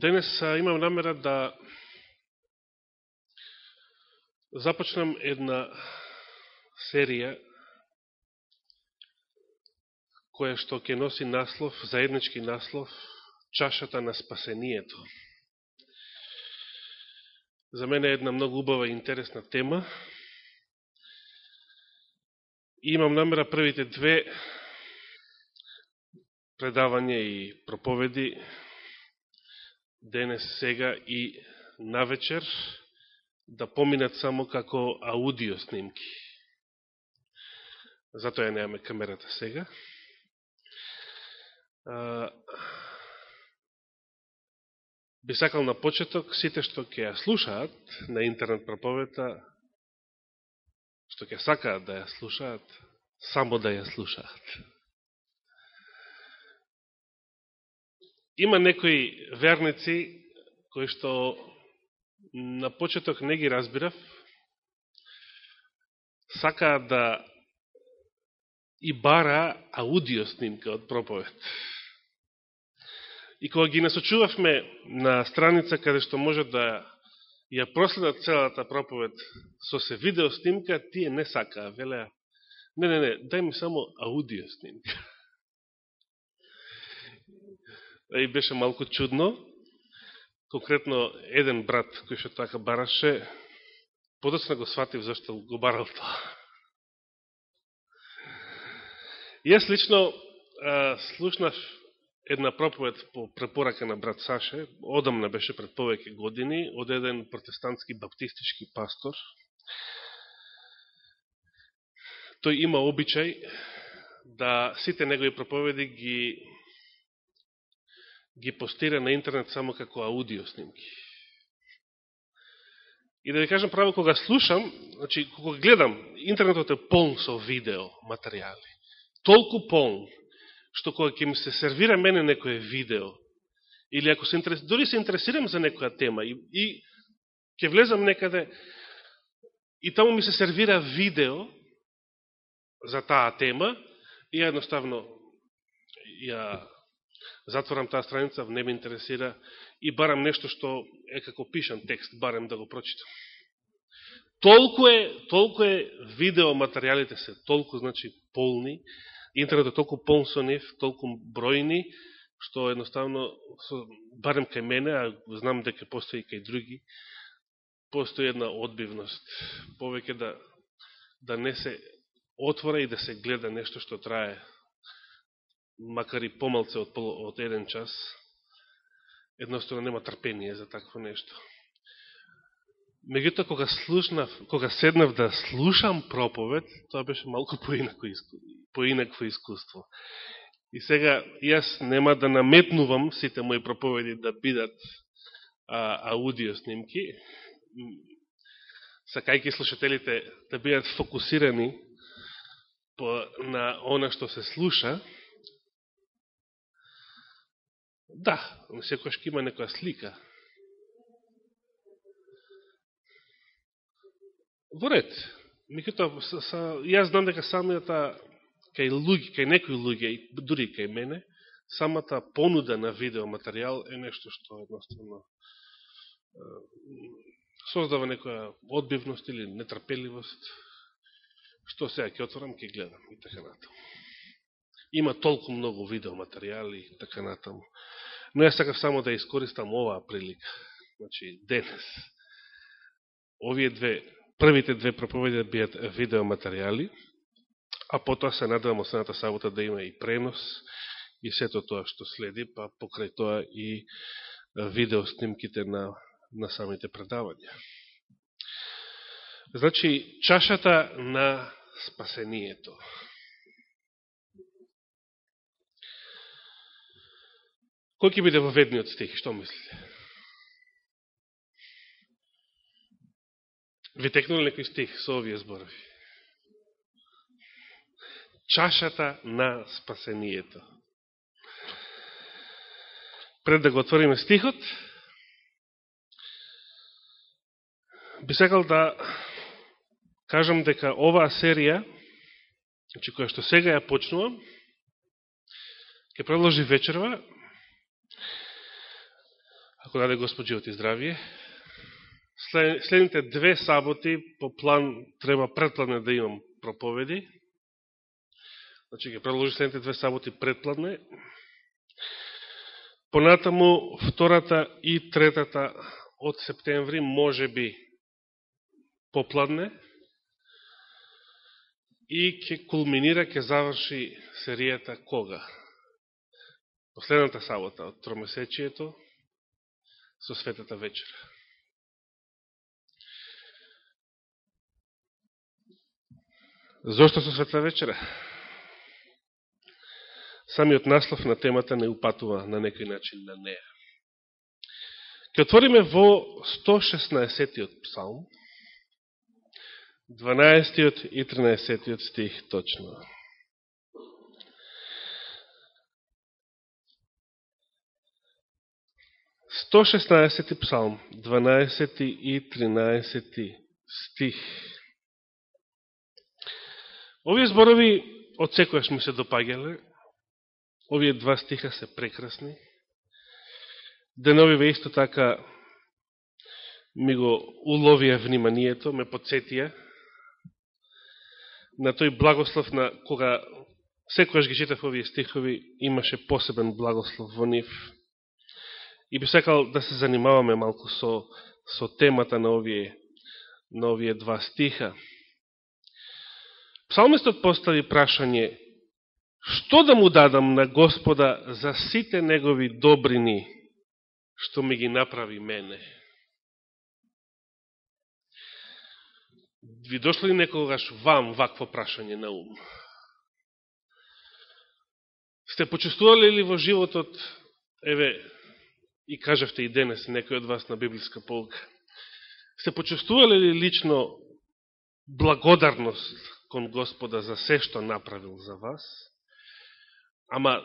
Денес имам намера да започнам една серија која што ќе носи наслов, заеднички наслов, чашата на спасението. За мене е една многу убава и интересна тема. И имам намера првите две предавања и проповеди денес, сега и навечер да поминат само како аудио снимки. Затоа ја немаме камерата сега. би сакал на почеток сите што ќе ја слушаат на интернет проповета, што ќе сакаат да ја слушаат, само да ја слушаат. Има некои верници кои што на почеток не ги разбирав, сакаат да и бара аудио снимка од проповед. И кога ги насочувавме на страница каде што може да ја проследат целата проповед со се видео снимка, тие не сакаа, велеа, не, не, не, дај ми само аудио снимка и беше малку чудно. Конкретно, еден брат кој што така бараше, подоцна го сватив зашто го барал тоа. Јас лично а, слушнав една проповед по препорака на брат Саше, одамна беше пред повеќе години, од еден протестантски баптистички пастор. Тој има обичај да сите негови проповеди ги ги постира на интернет само како аудио снимки. И да ви кажам право, кога слушам, значи, кога гледам, интернетот е полн со видео материјали. Толку полн, што кога ќе ми се сервира мене некој видео, или ако се интерес, дори се интересирам за некоја тема и, и ќе влезам некаде и таму ми се сервира видео за таа тема и едноставно ја затворам таа страница, не ме интересира и барам нешто што е како пишан текст, барам да го прочитам. Толку е, толку е видео материјалите се, толку значи полни, интернетот толку полн со нив, толку бројни, што едноставно, барем кај мене, а знам дека постои кај други, постои една одбивност, повеќе да, да не се отвора и да се гледа нешто што трае макар и помалце од, од еден час, едноставно нема трпение за такво нешто. Меѓуто, кога, слушнав, кога седнав да слушам проповед, тоа беше малку поинакво, поинакво искуство. И сега, јас нема да наметнувам сите мои проповеди да бидат а, аудио снимки, сакајки слушателите да бидат фокусирани по, на она што се слуша, Да, секојаш има некоја слика. Во ред. Микото, јас знам дека самијата кај луѓе, кај некои луѓе, дури кај мене, самата понуда на видеоматеријал е нешто што едноставно создава некоја одбивност или нетрпеливост, што сега ќе отворам, ќе гледам и така натаму. Има толку многу видеоматеријали и така натаму. Но јас сакав само да искористам оваа прилика. Значи, денес. Овие две, првите две проповеди бијат видеоматеријали, а потоа се надавам осената сабота да има и пренос и сето тоа што следи, па покрај тоа и видеоснимките на, на самите предавања. Значи, чашата на спасението. Кој ќе биде воведниот стих? Што мислите? Ви текнали некој стих со овие зборови? Чашата на спасението. Пред да го отвориме стихот, би сакал да кажам дека оваа серија, значи која што сега ја почнувам, ќе продолжи вечерва, ако даде Господ живот и здравие. Следните две саботи по план треба предпладне да имам проповеди. Значи, ќе продолжи следните две саботи предпладне. Понатаму, втората и третата од септември може би попладне и ќе кулминира, ќе заврши серијата кога? Последната сабота од тромесечието со светата вечера. Зошто со светата вечера? Самиот наслов на темата не упатува на некој начин на неа. Ке отвориме во 116-тиот псалм, 12-тиот и 13 стих точно. Сто шестнаесети псалм, 12 и 13 стих. Овие зборови од секојаш ми се допагеле. Овие два стиха се прекрасни. Деновиве исто така ми го уловија вниманието, ме подсетија на тој благослов на кога секојаш ги читав овие стихови, имаше посебен благослов во нив. И би сакал да се занимаваме малку со, со темата на овие, на овие два стиха. Псалмистот постави прашање, што да му дадам на Господа за сите негови добрини, што ми ги направи мене? Ви дошло ли некогаш вам вакво прашање на ум? Сте почувствували ли во животот, еве, и кажавте и денес некој од вас на библиска полка, сте почувствувале ли лично благодарност кон Господа за се што направил за вас, ама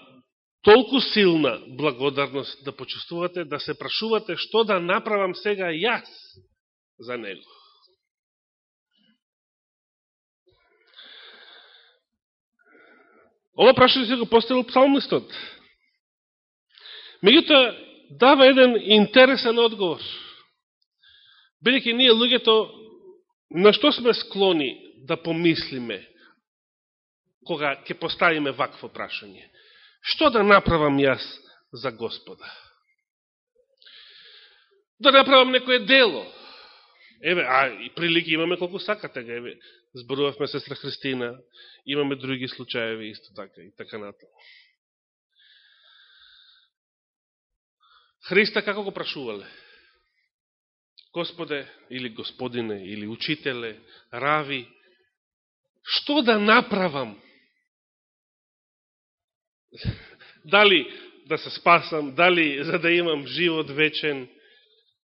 толку силна благодарност да почувствувате, да се прашувате што да направам сега јас за Него. Ова прашање се го поставил псалмистот. Меѓуто, дава еден интересен одговор. Бидеќи ние луѓето, на што сме склони да помислиме кога ќе поставиме вакво прашање? Што да направам јас за Господа? Да направам некое дело. Еве, а и прилики имаме колку сакате, еве, зборувавме сестра Христина, имаме други случаеви исто така и така натаму. Христа како го прашувале? Господе, или Господине, или Учителе, Рави, што да направам? Дали да се спасам, дали за да имам живот вечен?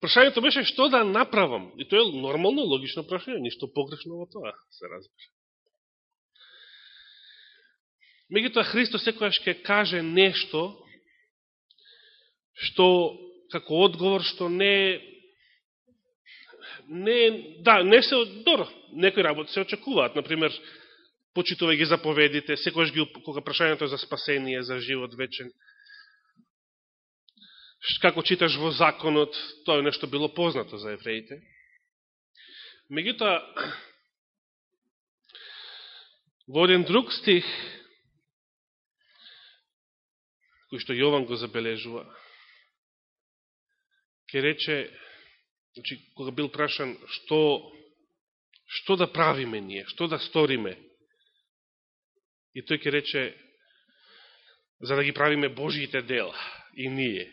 Прашањето беше што да направам? И тоа е нормално, логично прашање, ништо погрешно во тоа, се разбира. Меѓутоа Христос секојаш ќе каже нешто што како одговор што не не да не се добро некои работи се очекуваат. Например почитувај ги заповедите секогаш ги кога прашањето е за спасение за живот вечен. Како читаш во законот тоа е нешто било познато за евреите. Меѓутоа во еден друг стих кој што Јован го забележува ќе рече, значи, кога бил прашан што, што да правиме ние, што да сториме, и тој ќе рече, за да ги правиме Божиите дела, и ние.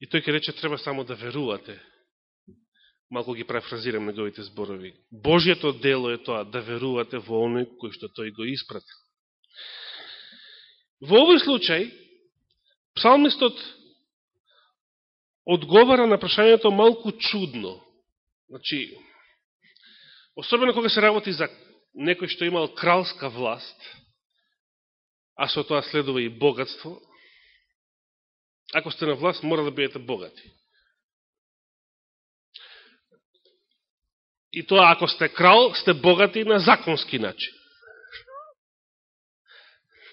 И тој ќе рече, треба само да верувате. Малко ги префразирам неговите зборови. Божието дело е тоа, да верувате во оној кој што тој го испратил. Во овој случај, псалмистот одговара на прашањето малку чудно. Значи, особено кога се работи за некој што имал кралска власт, а со тоа следува и богатство, ако сте на власт, мора да бидете богати. И тоа, ако сте крал, сте богати на законски начин.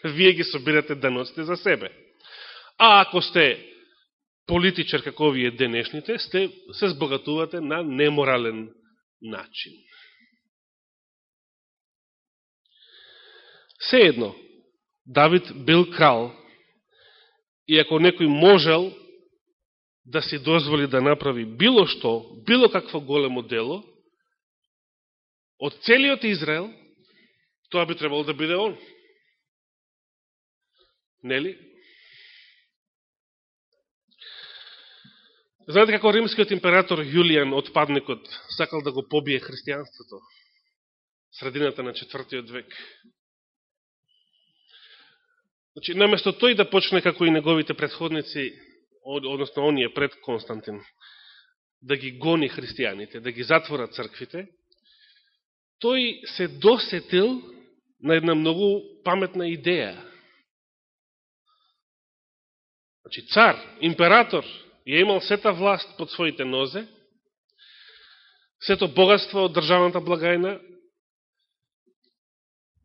Вие ги собирате даноците за себе. А ако сте политичар како овие денешните, сте, се збогатувате на неморален начин. Се едно, Давид бил крал и ако некој можел да си дозволи да направи било што, било какво големо дело, од целиот Израел, тоа би требало да биде он. Нели? Знаете како римскиот император Јулијан отпадникот сакал да го побие христијанството средината на четвртиот век. Значи, наместо тој да почне како и неговите предходници, односно оние пред Константин, да ги гони христијаните, да ги затвора црквите, тој се досетил на една многу паметна идеја. Значи, цар, император, ја имал сета власт под своите нозе, сето богатство од државната благајна,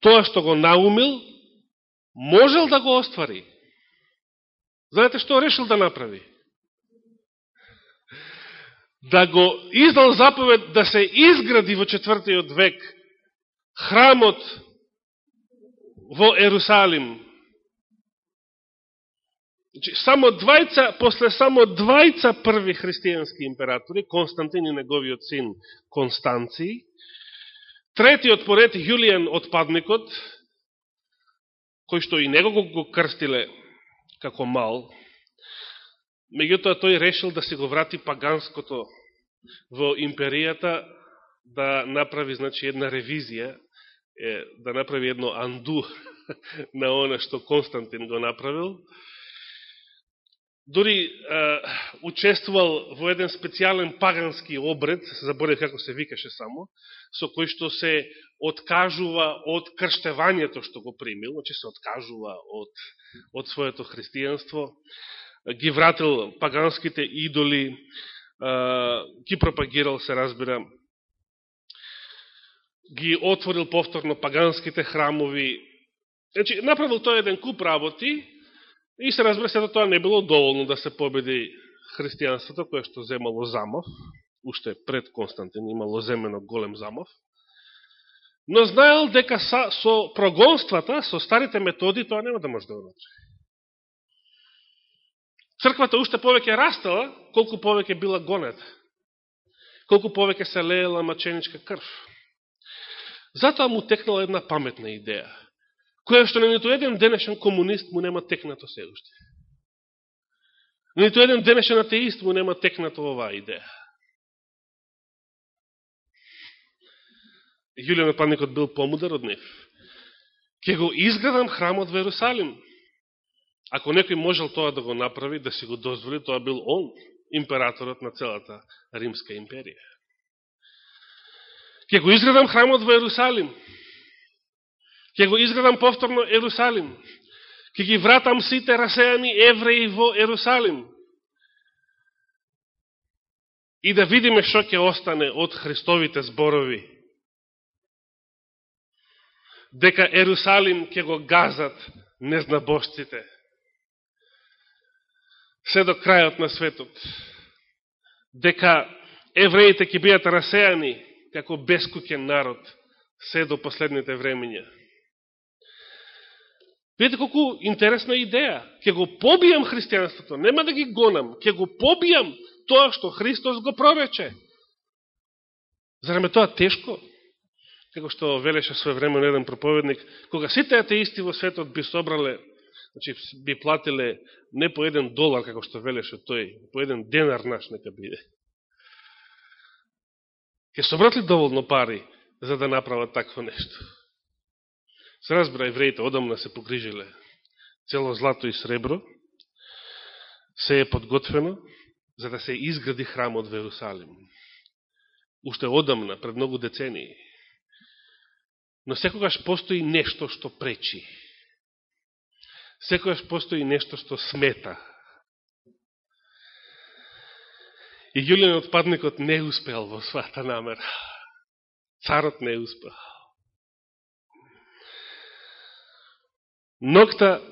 тоа што го наумил, можел да го оствари. Знаете што решил да направи? Да го издал заповед да се изгради во четвртиот век храмот во Ерусалим. Значи, само двајца, после само двајца први христијански императори, Константин и неговиот син Констанци, третиот поред Јулијан отпадникот, кој што и него го крстиле како мал, меѓутоа тој решил да се го врати паганското во империјата, да направи значи една ревизија, е, да направи едно анду на оно што Константин го направил. Дори е, учествувал во еден специјален пагански обред, заборев како се викаше само, со кој што се откажува од крштевањето што го примил, значи се откажува од, од своето христијанство, ги вратил паганските идоли, ги пропагирал, се разбира, ги отворил повторно паганските храмови. Значи, направил тој еден куп работи и се разбира, се, тоа не било доволно да се победи христијанството, кое што земало замов, уште пред Константин имало земено голем замов, но знаел дека са, со прогонствата, со старите методи, тоа нема да може да го Црквата уште повеќе растала, колку повеќе била гонета, колку повеќе се леела маченичка крв. Затоа му текнала една паметна идеја, која што на нито еден денешен комунист му нема текнато се уште. Нито еден денешен атеист му нема текнато оваа идеја. Јулијан Панникот бил помудар од нив. Ке го изградам храмот во Ерусалим. Ако некој можел тоа да го направи, да си го дозволи, тоа бил он, императорот на целата Римска империја. Ке го изградам храмот во Ерусалим. Ќе го изградам повторно Ерусалим. Ќе ги вратам сите расејани евреи во Ерусалим. И да видиме што ќе остане од Христовите зборови дека Ерусалим ќе го газат незнабожците. Се до крајот на светот. Дека евреите ќе бидат расејани како бескукен народ се до последните времења. Видете колку интересна идеја. Ке го побијам христијанството, нема да ги гонам, ке го побијам тоа што Христос го прорече. Зараме тоа тешко? како што велеше свој време еден проповедник, кога сите атеисти во светот би собрале, значи би платиле не по еден долар, како што велеше тој, по еден денар наш нека биде. Ке собрат ли доволно пари за да направат такво нешто? Се разбира, евреите одамна се погрижиле цело злато и сребро, се е подготвено за да се изгради храмот во Ерусалим. Уште одамна, пред многу децении. Но секогаш постои нешто што пречи. Секогаш постои нешто што смета. И Јулијан отпадникот не успел во својата намера. Царот не успел. Нокта,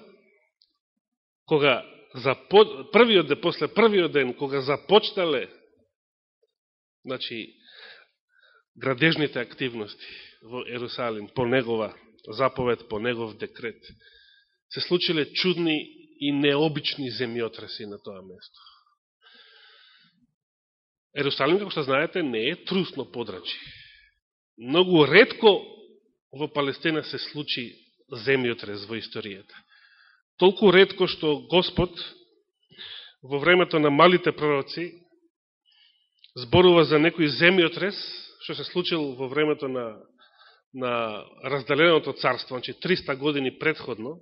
кога за првиот ден, после првиот ден, кога започнале значи, градежните активности во Ерусалим, по негова заповед, по негов декрет, се случиле чудни и необични земјотреси на тоа место. Ерусалим, како што знаете, не е трусно подрачи. Многу редко во Палестина се случи земјотрез во историјата. Толку редко што Господ во времето на малите пророци зборува за некој земјотрез што се случил во времето на, на разделеното царство, значи 300 години предходно,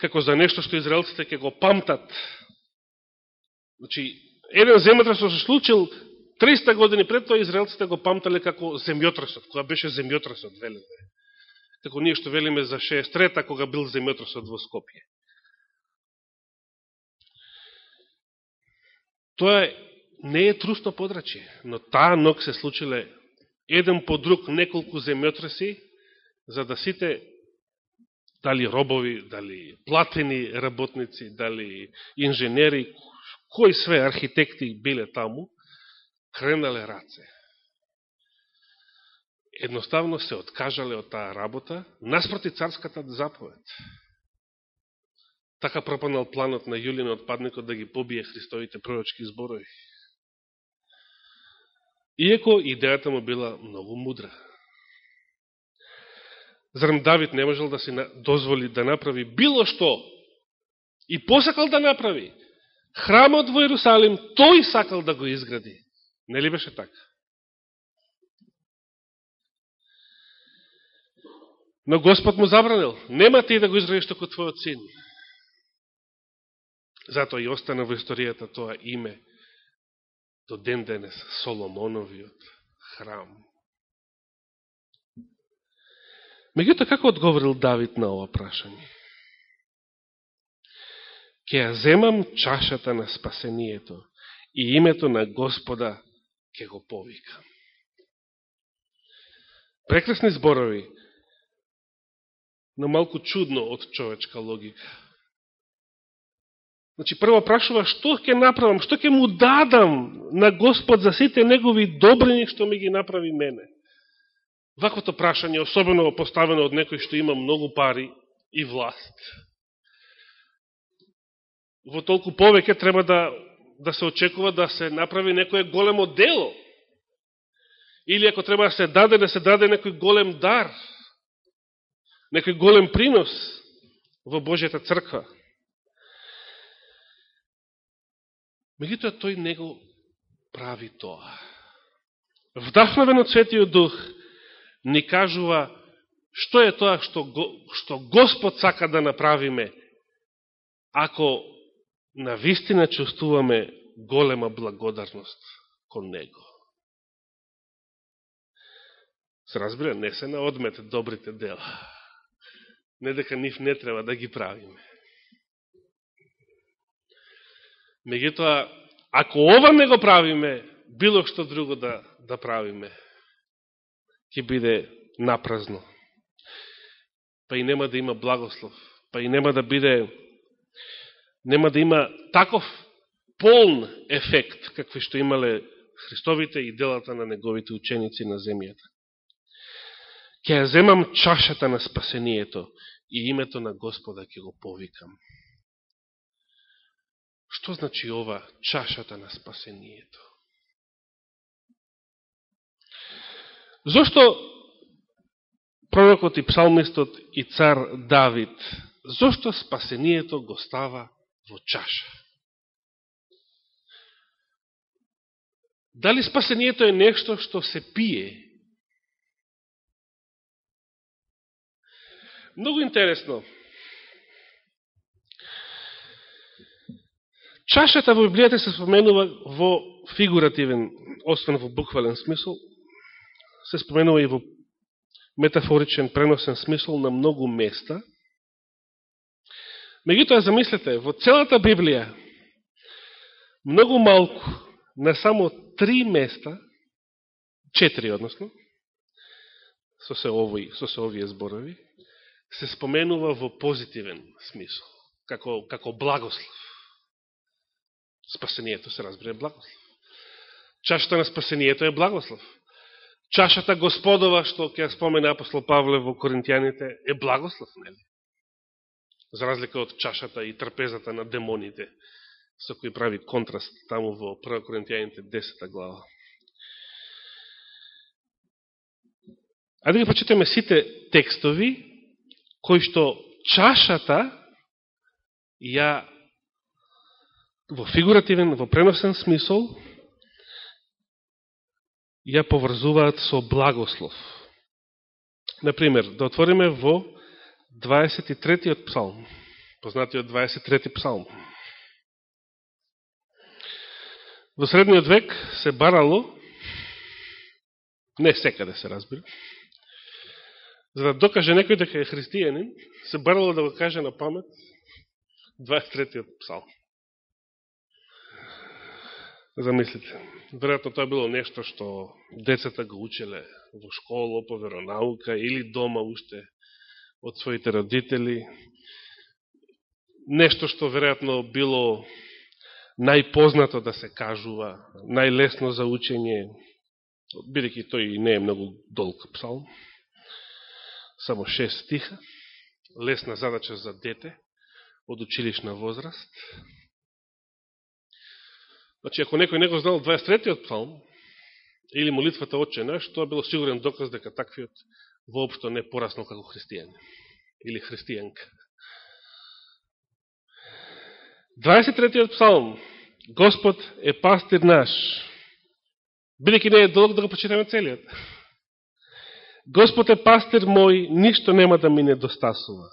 како за нешто што израелците ќе го памтат. Значи, еден земјотрес што се случил 300 години пред тоа израелците го памтале како земјотресот, која беше земјотресот, велиме. Како ние што велиме за 63-та, кога бил земјотресот во Скопје. Тоа не е трусно подраче, но таа ног се случиле еден по друг неколку земјотреси, за да сите дали робови, дали платени работници, дали инженери, кои све архитекти биле таму, кренале раце. Едноставно се откажале од таа работа, наспроти царската заповед. Така пропанал планот на Јулина отпадникот да ги побие Христовите пророчки зборови. Иеко идејата му била многу мудра. Зарем Давид не можел да си дозволи да направи било што и посакал да направи. Храмот во Иерусалим, тој сакал да го изгради. Нели беше така? Но Господ му забранил. Нема ти да го изградиш токо твојот син. Затоа и остана во историјата тоа име до ден денес Соломоновиот храм. Меѓуто, како одговорил Давид на ова прашање? Ке ја земам чашата на спасението и името на Господа ќе го повикам. Прекрасни зборови, но малку чудно од човечка логика. Значи, прво прашува, што ќе направам, што ќе му дадам на Господ за сите негови добрини што ми ги направи мене. Ваквото прашање, особено поставено од некој што има многу пари и власт. Во толку повеќе треба да, да се очекува да се направи некој големо дело. Или ако треба да се даде, да се даде некој голем дар. Некој голем принос во Божјата црква. Меѓутоа тој не го прави тоа. Вдахновен од Светиот Дух, ни кажува што е тоа што, што Господ сака да направиме ако на вистина чувствуваме голема благодарност кон Него. Се разбира, не се на одмет добрите дела. Не дека нив не треба да ги правиме. Меѓутоа, ако ова не го правиме, било што друго да, да правиме, ќе биде напразно. Па и нема да има благослов. Па и нема да биде нема да има таков полн ефект какви што имале Христовите и делата на неговите ученици на земјата. Ке ја земам чашата на спасението и името на Господа ќе го повикам. Што значи ова чашата на спасението? Зошто пророкот и псалмистот и цар Давид, зошто спасението го става во чаша? Дали спасението е нешто што се пие? Многу интересно. Чашата во Библијата се споменува во фигуративен, освен во буквален смисол, се споменува и во метафоричен, преносен смисол на многу места. Меѓутоа, замислете, во целата Библија, многу малку, на само три места, четири односно, со се, овој, со се овие зборови, се споменува во позитивен смисол. како, како благослов. Спасението се разбира благослов. Чашата на спасението е благослов. Чашата Господова, што ќе спомене апостол Павле во Коринтијаните, е благослов, нели? За разлика од чашата и трпезата на демоните, со кои прави контраст таму во 1 Коринтијаните 10 глава. Ајде да ги почитаме сите текстови, кои што чашата ја во фигуративен, во преносен смисол, ја поврзуваат со благослов. Например, да отвориме во 23-тиот псалм, познатиот 23-ти псалм. Во средниот век се барало, не секаде се разбира, за да докаже некој дека е христијанин, се барало да го каже на памет 23-тиот псалм. Замислите. Веројатно тоа било нешто што децата го учеле во школа, по веронаука или дома уште од своите родители. Нешто што веројатно било најпознато да се кажува, најлесно за учење, бидеќи тој не е многу долг псалм. Само шест стиха. Лесна задача за дете од училишна возраст. Значи, ако некој не го знал 23-тиот псалм, или молитвата Отче наш, тоа било сигурен доказ дека таквиот воопшто не пораснал како христијан. Или христијанка. 23-тиот псалм. Господ е пастир наш. Бидеќи не е долг да го почитаме целиот. Господ е пастир мој, ништо нема да ми недостасува.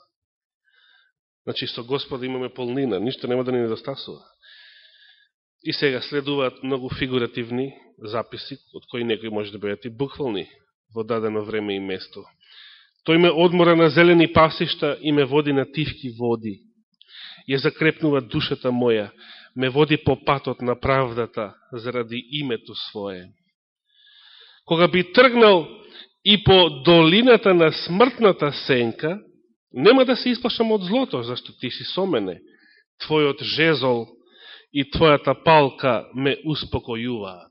Значи, со Господа имаме полнина, ништо нема да ни недостасува. И сега следуваат многу фигуративни записи, од кои некои може да бидат и буквални во дадено време и место. Тој ме одмора на зелени пасишта и ме води на тивки води. Ја закрепнува душата моја, ме води по патот на правдата заради името свое. Кога би тргнал и по долината на смртната сенка, нема да се исплашам од злото, зашто ти си со мене. Твојот жезол и Твојата палка ме успокојуваат.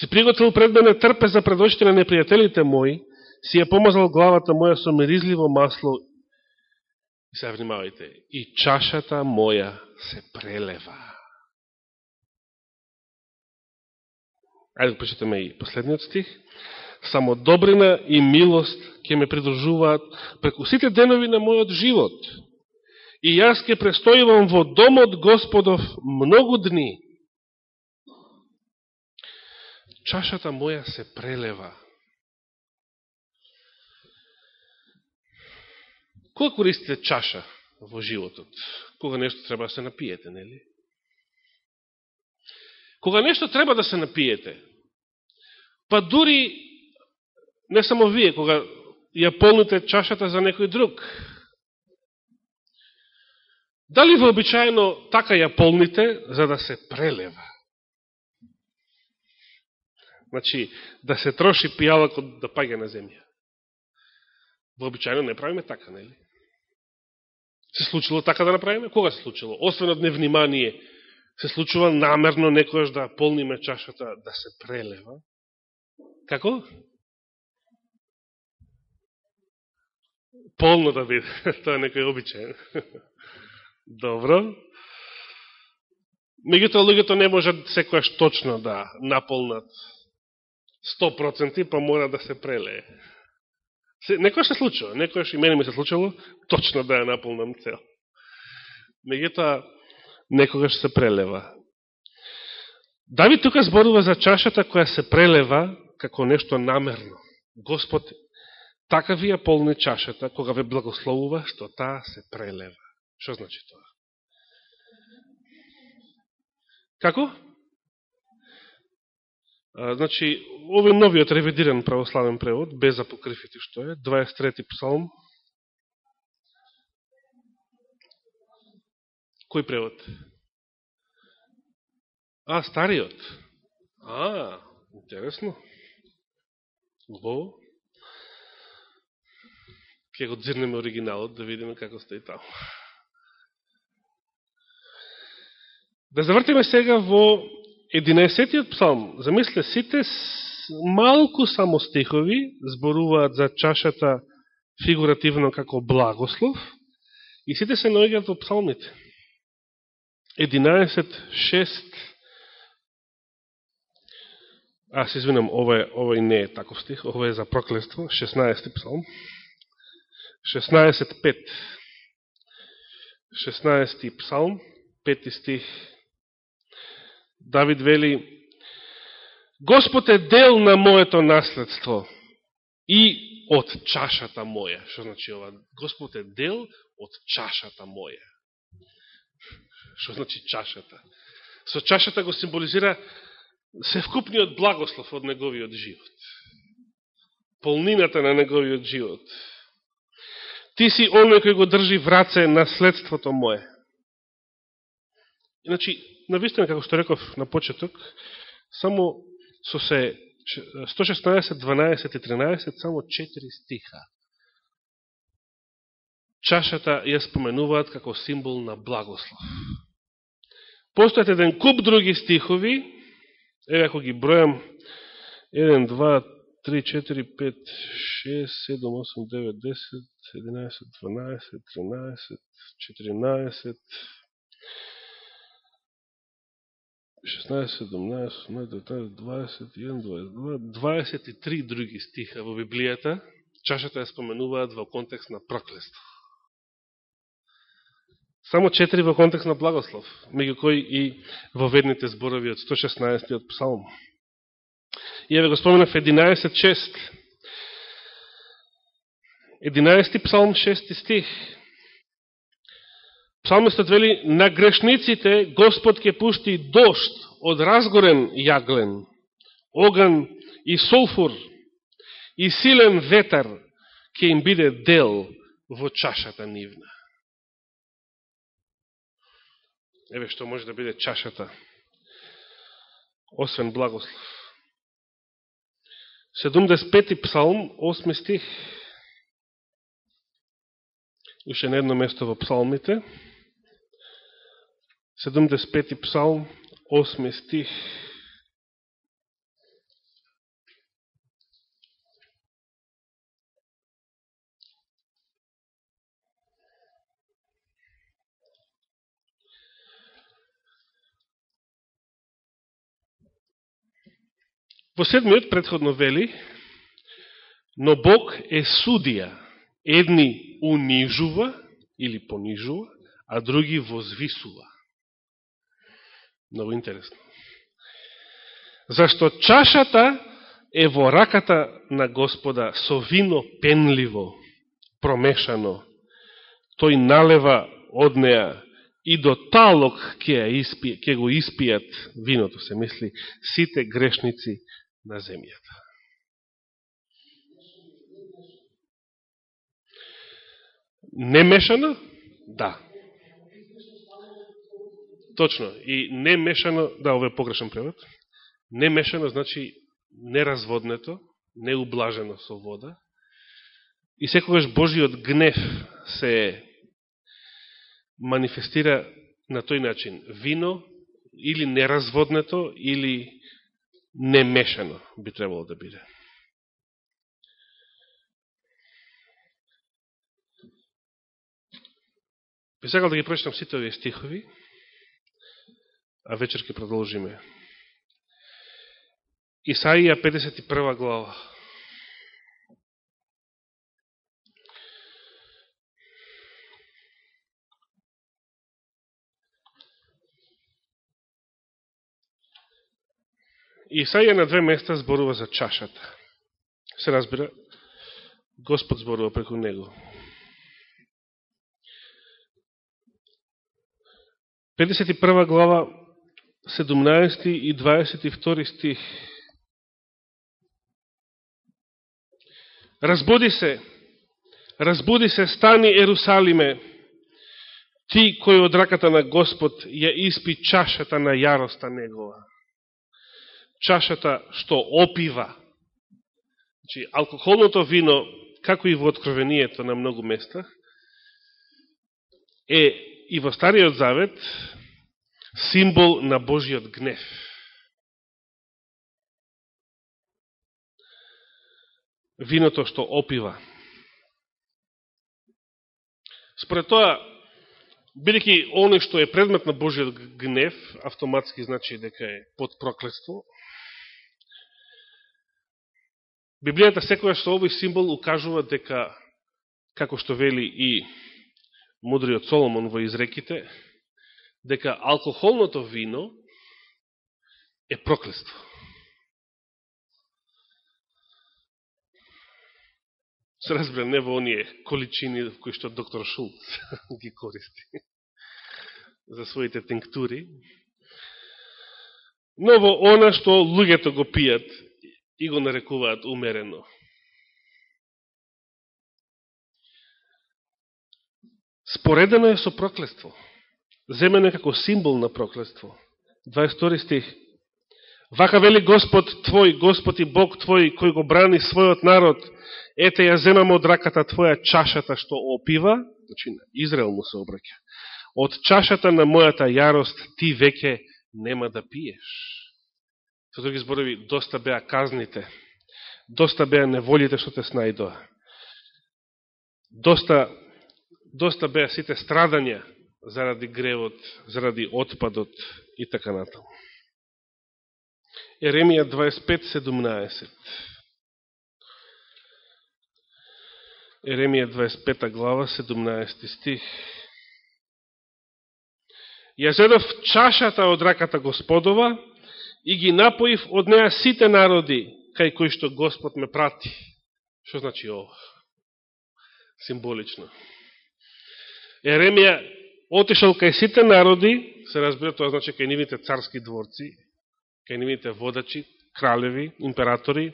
Се приготвил пред мене трпе за предочите на непријателите мои, си ја помазал главата моја со миризливо масло, и се внимавајте, и чашата моја се прелева. Ајде да почитаме и последниот стих. Само добрина и милост ќе ме придружуваат преку сите денови на мојот живот и јас ке престојувам во домот Господов многу дни. Чашата моја се прелева. Кога користите чаша во животот? Кога нешто треба да се напиете, нели? Кога нешто треба да се напиете, па дури не само вие, кога ја полните чашата за некој друг, Дали вообичаено така ја полните за да се прелева? Значи, да се троши пијалакот да паѓа на земја. Вообичаено не правиме така, нели? Се случило така да направиме? Кога се случило? Освен од невнимание, се случува намерно некојаш да полниме чашата да се прелева. Како? Полно да биде. Тоа е некој обичај. Добро. Меѓутоа, луѓето не можат секојаш точно да наполнат 100%, па мора да се прелее. Некој се случува, некојаш и мене ми се случило, точно да ја наполнам цел. Меѓутоа, некогаш се прелева. Давид тука зборува за чашата која се прелева како нешто намерно. Господ така ви ја полни чашата, кога ве благословува, што таа се прелева. Што значи тоа? Како? Значи, овој новиот ревидиран православен превод, без апокрифите што е, 23 псалм. Кој превод? А, стариот. А, интересно. Убаво. Ке го дзирнеме оригиналот, да видиме како стои таму. Да завртиме сега во 11 псалм. Замисле, сите малку само стихови зборуваат за чашата фигуративно како благослов и сите се наоѓаат во псалмите. 11.6 а се извинам, овој, овој не е таков стих, овој е за проклество, 16 псалм, 16.5 16 псалм, 5 стих, Давид вели, Господ е дел на моето наследство и од чашата моја. Што значи ова? Господ е дел од чашата моја. Што значи чашата? Со чашата го символизира севкупниот благослов од неговиот живот. Полнината на неговиот живот. Ти си оној кој го држи в раце наследството мое. Значи, навистина, како што реков на почеток, само со се 116, 12 и 13, само 4 стиха. Чашата ја споменуваат како символ на благослов. Постојат еден куп други стихови, еве ако ги бројам, 1, 2, 3, 4, 5, 6, 7, 8, 9, 10, 11, 12, 13, 14, 16, 17, 18, 21, 22, 23 други стиха во Библијата, чашата ја споменуваат во контекст на проклество. Само 4 во контекст на благослов, меѓу кои и во ведните зборови од 116 од Псалм. И ве го споменав 11.6. 11 Псалм 6 стих. Псалмистот вели, на грешниците Господ ќе пушти дошт од разгорен јаглен, оган и солфур, и силен ветар ќе им биде дел во чашата нивна. Еве што може да биде чашата, освен благослов. 75 псалм, 8 стих. Уште на едно место во псалмите. 75 псалм, 8 стих. Во седмиот предходно вели, но Бог е судија. Едни унижува или понижува, а други возвисува. Много интересно. Зашто чашата е во раката на Господа со вино пенливо, промешано. Тој налева од неа и до талок ќе, испи, ќе го испијат виното, се мисли, сите грешници на земјата. Немешано? Да. Точно. И не мешано, да, ова е погрешен превод, не мешано значи неразводнето, не ублажено со вода. И секогаш Божиот гнев се манифестира на тој начин. Вино или неразводнето, или немешано би требало да биде. Би сакал да ги прочитам сите овие стихови, а вечер ќе продолжиме. Исаија 51 глава. Исаија на две места зборува за чашата. Се разбира, Господ зборува преку него. 51 глава 17 и 22 стих. Разбуди се, разбуди се, стани Ерусалиме, ти кој од раката на Господ ја испи чашата на јароста Негова. Чашата што опива. Значи, алкохолното вино како и во откровението на многу места, е и во Стариот Завет символ на Божиот гнев. Виното што опива. Според тоа, бидеќи оне што е предмет на Божиот гнев, автоматски значи дека е под проклетство, Библијата секојаш со овој символ укажува дека, како што вели и мудриот Соломон во изреките, дека алкохолното вино е проклество. се разбира не во оние количини кои што доктор Шулц ги користи за своите тинктури, но во она што луѓето го пијат и го нарекуваат умерено. Споредено е со проклество земена како символ на проклество. 22 стих. Вака вели Господ Твој, Господ и Бог Твој, кој го брани својот народ, ете ја земам од раката твоја чашата што опива, значи на Израел му се обраќа, од чашата на мојата јарост ти веќе нема да пиеш. Со други зборови, доста беа казните, доста беа неволите што те снајдоа, доста, доста беа сите страдања заради гревот, заради отпадот и така натаму. Еремија 25.17 Еремија 25 глава, 17 стих. Ја зедов чашата од раката Господова и ги напоив од неа сите народи, кај кои што Господ ме прати. Што значи ова? Символично. Еремија отишал кај сите народи, се разбира тоа значи кај нивните царски дворци, кај нивните водачи, кралеви, императори,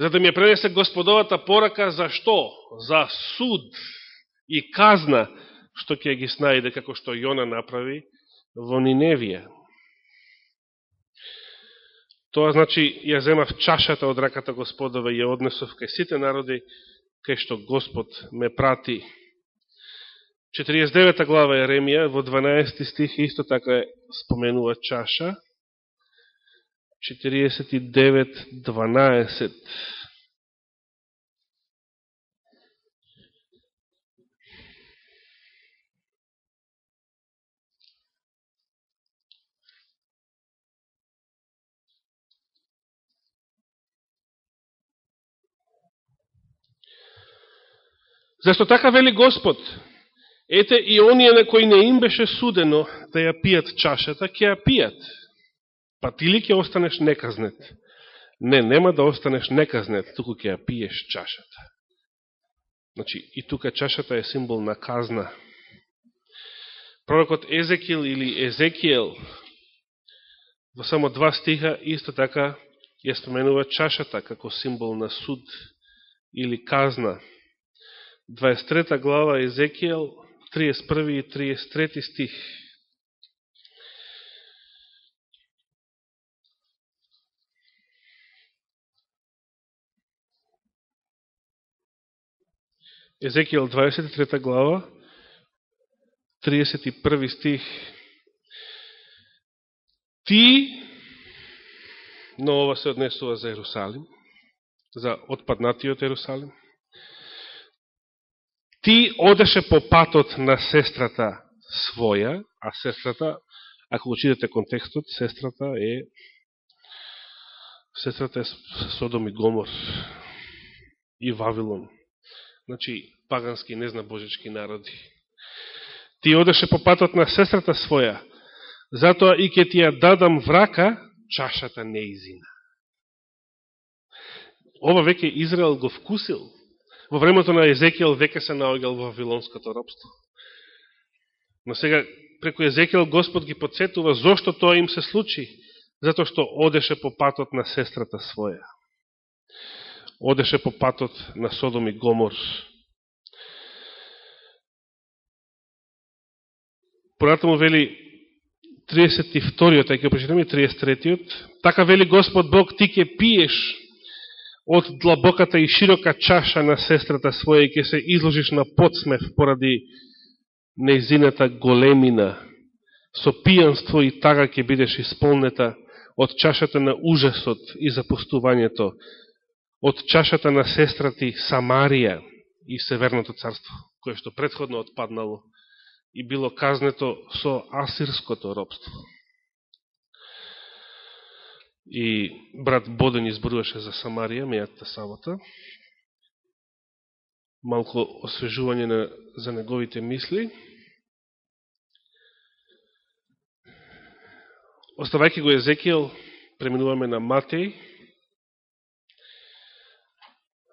за да ми ја пренесе господовата порака за што? За суд и казна, што ќе ги снајде како што Јона направи во Ниневија. Тоа значи, ја земав чашата од раката Господова и ја однесов кај сите народи, кај што Господ ме прати. 49 глава Еремија, во 12 стих, исто така е споменува чаша. 49.12. Зашто така вели Господ? Ете и оние на кои не им беше судено да ја пијат чашата, ќе ја пијат Па ти ли ќе останеш неказнет? Не, нема да останеш неказнет, туку ќе ја пиеш чашата. Значи, и тука чашата е символ на казна. Пророкот Езекил или Езекиел во само два стиха исто така ја споменува чашата како символ на суд или казна. 23 глава Езекиел, 31 и 33 стих. Езекијал 23 глава, 31 стих. Ти, но ова се однесува за Ерусалим, за отпаднатиот Ерусалим, ти одеше по патот на сестрата своја, а сестрата, ако го читате контекстот, сестрата е сестрата е Содом и Гомор и Вавилон значи пагански незнабожечки народи. Ти одеше по патот на сестрата своја, затоа и ке ти ја дадам врака, чашата неизина. Ова веќе Израел го вкусил. Во времето на Езекиел веќе се наогел во Вавилонското робство. Но сега, преко Езекиел Господ ги подсетува зошто тоа им се случи, затоа што одеше по патот на сестрата своја одеше по патот на Содом и Гомор. Понатаму вели 32-иот, ајке прочитаме 33-от, така вели Господ Бог, ти ке пиеш од длабоката и широка чаша на сестрата своја и ќе се изложиш на подсмев поради неизината големина. Со пијанство и тага ќе бидеш исполнета од чашата на ужасот и запустувањето, од чашата на сестрати Самарија и Северното царство, кое што предходно отпаднало и било казнето со асирското робство. И брат Боден изборуваше за Самарија, мејата сабота. Малко освежување на, за неговите мисли. Оставајќи го Езекијел, преминуваме на Матеј.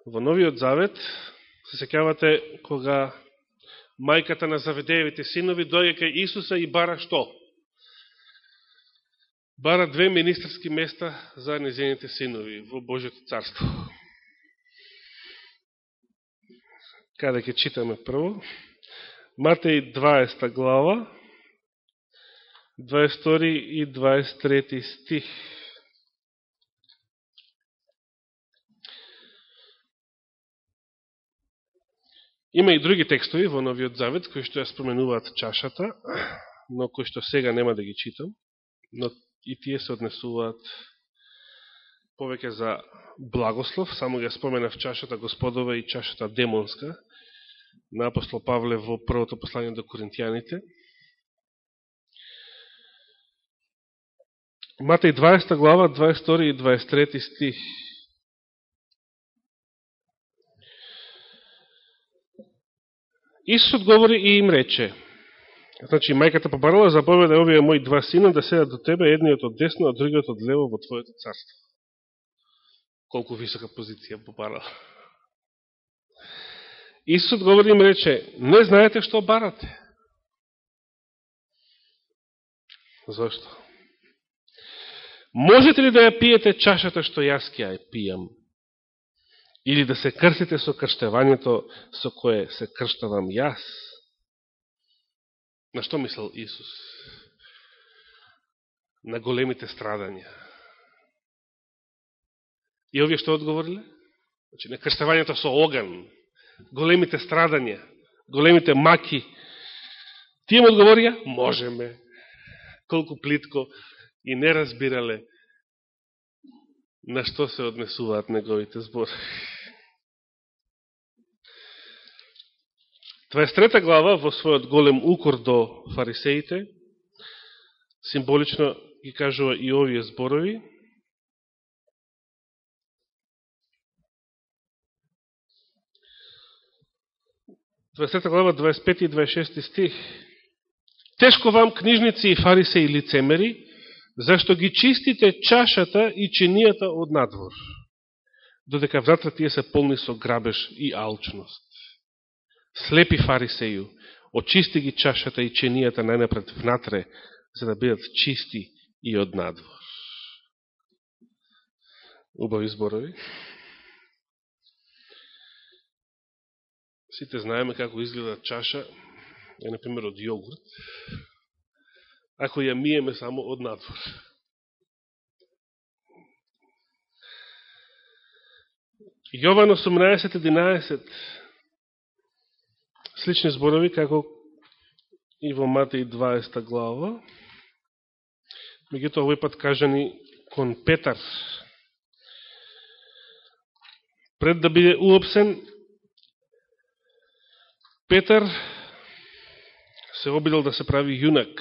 Во Новиот Завет, се секјавате кога мајката на Заведеевите синови дојде кај Исуса и бара што? Бара две министерски места за незените синови во Божиото царство. Каде ќе читаме прво? Матеј 20 глава, 22 и 23 стих. Има и други текстови во Новиот Завет, кои што ја споменуваат чашата, но кои што сега нема да ги читам, но и тие се однесуваат повеќе за благослов, само ја споменав чашата Господова и чашата демонска на апостол Павле во првото послание до Коринтијаните. Матеј 20 глава, 22 и 23 стих. Исус одговори и им рече, значи мајката побарала, заповеда овие мои два сина да седат до тебе, едниот од десно, а другиот од лево во твоето царство. Колку висока позиција побарала. Исус одговори им рече, не знаете што барате. Зошто? Можете ли да ја пиете чашата што јас ќе ја пијам? или да се крстите со крштевањето со кое се крштавам јас. На што мислел Исус? На големите страдања. И овие што одговориле? Значи, на крстевањето со оган, големите страдања, големите маки. Тие му одговорија? Можеме. Колку плитко и не разбирале на што се однесуваат неговите збори. 23 глава во својот голем укор до фарисеите, символично ги кажува и овие зборови. глава, 25 и 26 стих. Тешко вам, книжници и фарисеи лицемери, зашто ги чистите чашата и чинијата од надвор, додека внатре тие се полни со грабеж и алчност. Слепи фарисеју, очисти ги чашата и ченијата најнапред внатре, за да бидат чисти и од надвор. Убави зборови. Сите знаеме како изгледа чаша, е, например, од јогурт, ако ја миеме само од надвор. Јован 18.11 Слични зборови како и во Матеј 20 глава. Меѓуто овој пат кажани кон Петар. Пред да биде уопсен, Петар се обидел да се прави јунак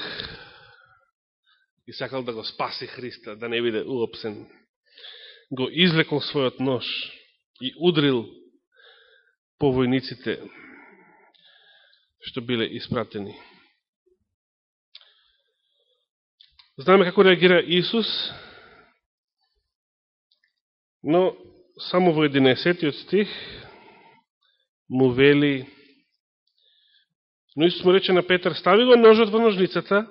и сакал да го спаси Христа, да не биде уопсен. Го излекол својот нож и удрил по војниците што биле испратени. Знаеме како реагира Исус, но само во 11 стих му вели Но Исус му рече на Петар, стави го ножот во ножницата,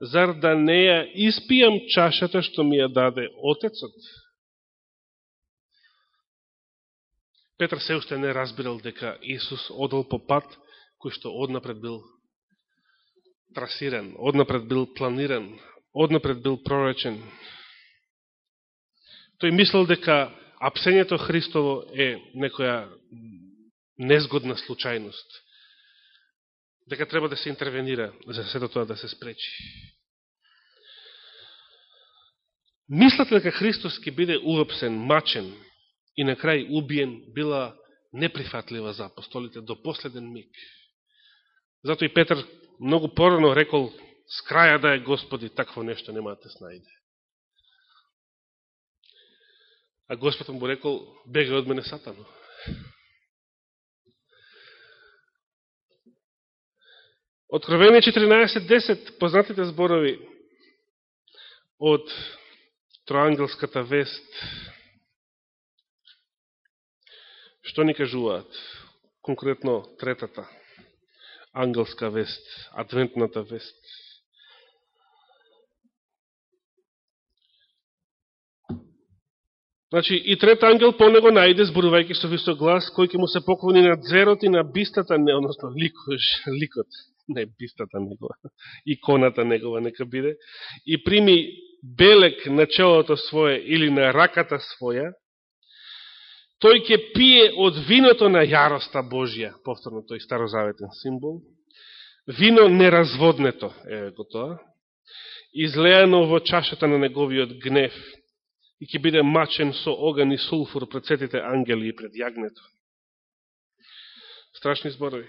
зар да не ја испијам чашата што ми ја даде Отецот? Петар се уште не разбирал дека Исус одел по пат кој што однапред бил трасиран, однапред бил планиран, однапред бил проречен. Тој мислел дека апсењето Христово е некоја незгодна случајност. Дека треба да се интервенира за сето тоа да се спречи. Мислат дека Христос ќе биде уапсен, мачен и на крај убиен била неприфатлива за апостолите до последен миг. Зато и Петр многу порано рекол, с краја да е Господи, такво нешто нема да те снајде. А Господ му рекол, бегај од мене сатано. Откровение 14.10, познатите зборови од Троангелската вест, што ни кажуваат? Конкретно третата ангелска вест, адвентната вест. Значи, и трет ангел по него најде, зборувајќи со висок глас, кој ќе му се поклони на дзерот и на бистата, не, односно ликош, ликот, не бистата негова, иконата негова нека биде, и прими белек на челото свое или на раката своја, тој ќе пие од виното на јароста Божија, повторно тој старозаветен символ, вино неразводнето, е го тоа, излеано во чашата на неговиот гнев, и ќе биде мачен со оган и сулфур пред сетите ангели и пред јагнето. Страшни зборови.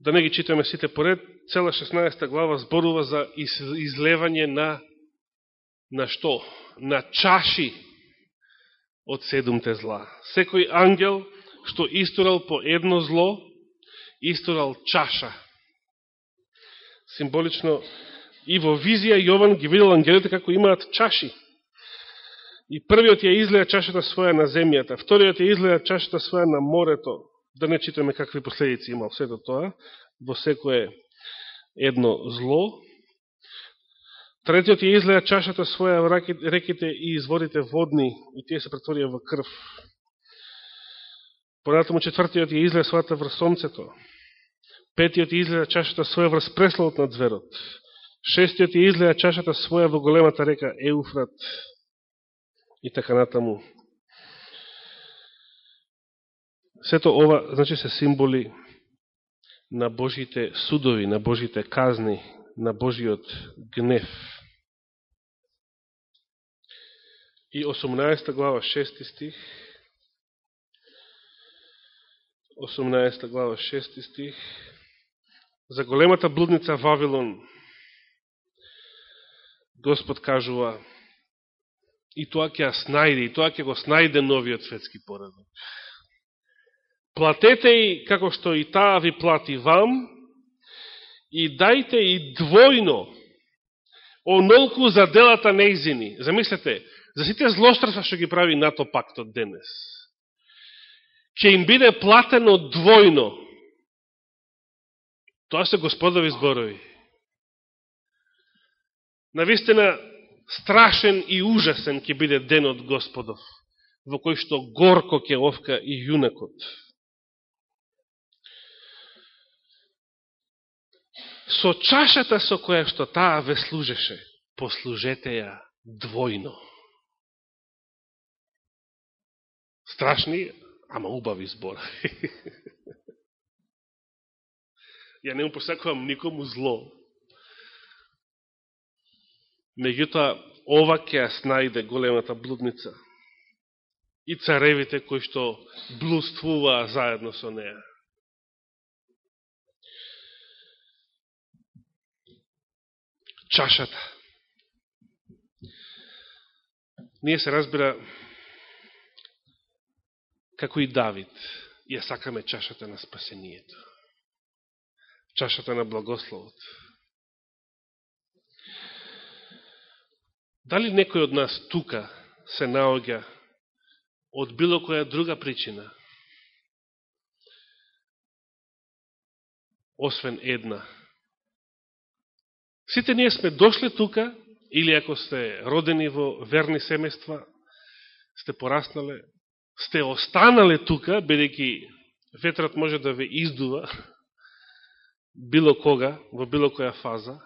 Да не ги читаме сите поред, цела 16 глава зборува за излевање на на што? На чаши од седумте зла. Секој ангел што исторал по едно зло, исторал чаша. Символично и во визија Јован ги видел ангелите како имаат чаши. И првиот ја излеја чашата своја на земјата, вториот ја излеја чашата своја на морето, да не читаме какви последици имал сето тоа, во секое едно зло. Третиот ја излеја чашата своја во реките и изворите водни, и тие се претворија во крв. Понатаму четвртиот ја излеја својата врз сонцето. Петиот ја излеја чашата своја врз пресловот на зверот. Шестиот ја излеја чашата своја во големата река Еуфрат и така натаму. Сето ова, значи, се символи на Божите судови, на Божите казни, на Божиот гнев. И 18 глава, 6 стих, 18 глава, 6 стих, за големата блудница Вавилон, Господ кажува, и тоа ќе ја снајде, и тоа ќе го снајде новиот светски поредок. Платете и како што и таа ви плати вам, и дајте и двојно онолку за делата неизини. Замислете, за сите злострства што ги прави НАТО пактот денес, ќе им биде платено двојно. Тоа се господови зборови. Навистина, страшен и ужасен ќе биде денот Господов, во кој што горко ќе овка и јунакот. Со чашата со која што таа ве служеше, послужете ја двојно. Страшни, ама убави збор. Ја не му посакувам никому зло, Меѓутоа, ова ќе ја снајде големата блудница и царевите кои што блудствуваа заедно со неа. Чашата. Ние се разбира како и Давид, ја сакаме чашата на спасението. Чашата на благословот Дали некој од нас тука се наоѓа од било која друга причина, освен една? Сите ние сме дошли тука, или ако сте родени во верни семејства, сте пораснале, сте останале тука, бидејќи ветрат може да ве издува било кога, во било која фаза,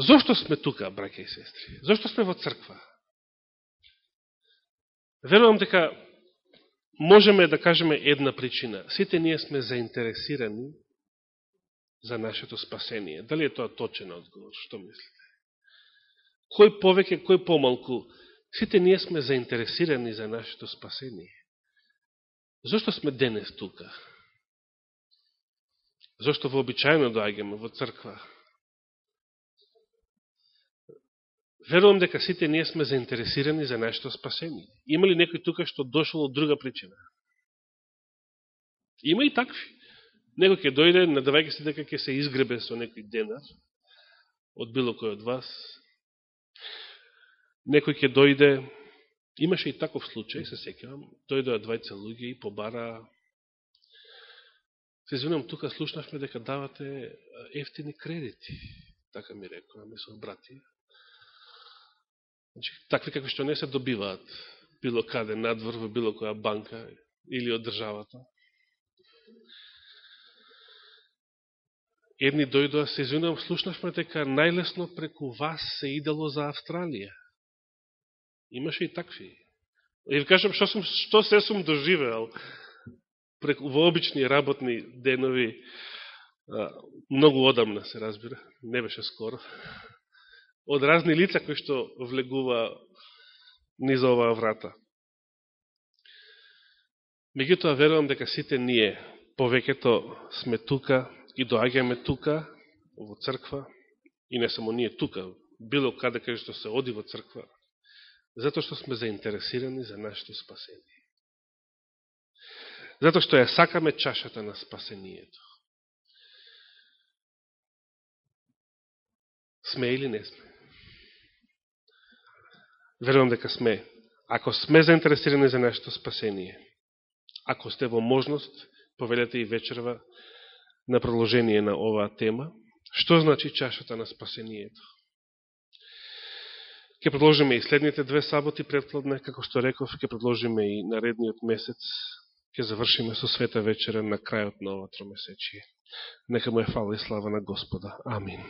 Зошто сме тука, браке и сестри? Зошто сме во црква? Верувам дека можеме да кажеме една причина. Сите ние сме заинтересирани за нашето спасение. Дали е тоа точен одговор? Што мислите? Кој повеќе, кој помалку? Сите ние сме заинтересирани за нашето спасение. Зошто сме денес тука? Зошто вообичајно доаѓаме во црква? Верувам дека сите ние сме заинтересирани за нашето спасение. Има ли некој тука што дошол од друга причина? Има и такви. Некој ќе дојде, надавајќи се дека ќе се изгребе со некој денар од било кој од вас. Некој ќе дојде, имаше и таков случај, се секјавам, дојдоа двајца луѓе и побара се извинам, тука слушнавме дека давате ефтини кредити. Така ми рекоа, ми со брати. Значи, такви какви што не се добиваат било каде надвор во било која банка или од државата. Едни дојдоа, се извинувам, слушнавме дека најлесно преку вас се идело за Австралија. Имаше и такви. И ви кажам, што, сум, што се сум доживеал преку вообични работни денови, многу одамна се разбира, не беше скоро од разни лица кои што влегува низ оваа врата. Меѓутоа, верувам дека сите ние, повеќето сме тука и доаѓаме тука, во црква, и не само ние тука, било каде каде што се оди во црква, затоа што сме заинтересирани за нашето спасение. Затоа што ја сакаме чашата на спасението. Сме или не сме? верувам дека сме. Ако сме заинтересирани за нашето спасение, ако сте во можност, повелете и вечерва на продолжение на оваа тема, што значи чашата на спасението? Ке продолжиме и следните две саботи предплодне, како што реков, ке продолжиме и наредниот месец, ке завршиме со света вечера на крајот на ова тромесечие. Нека му е фала и слава на Господа. Амин.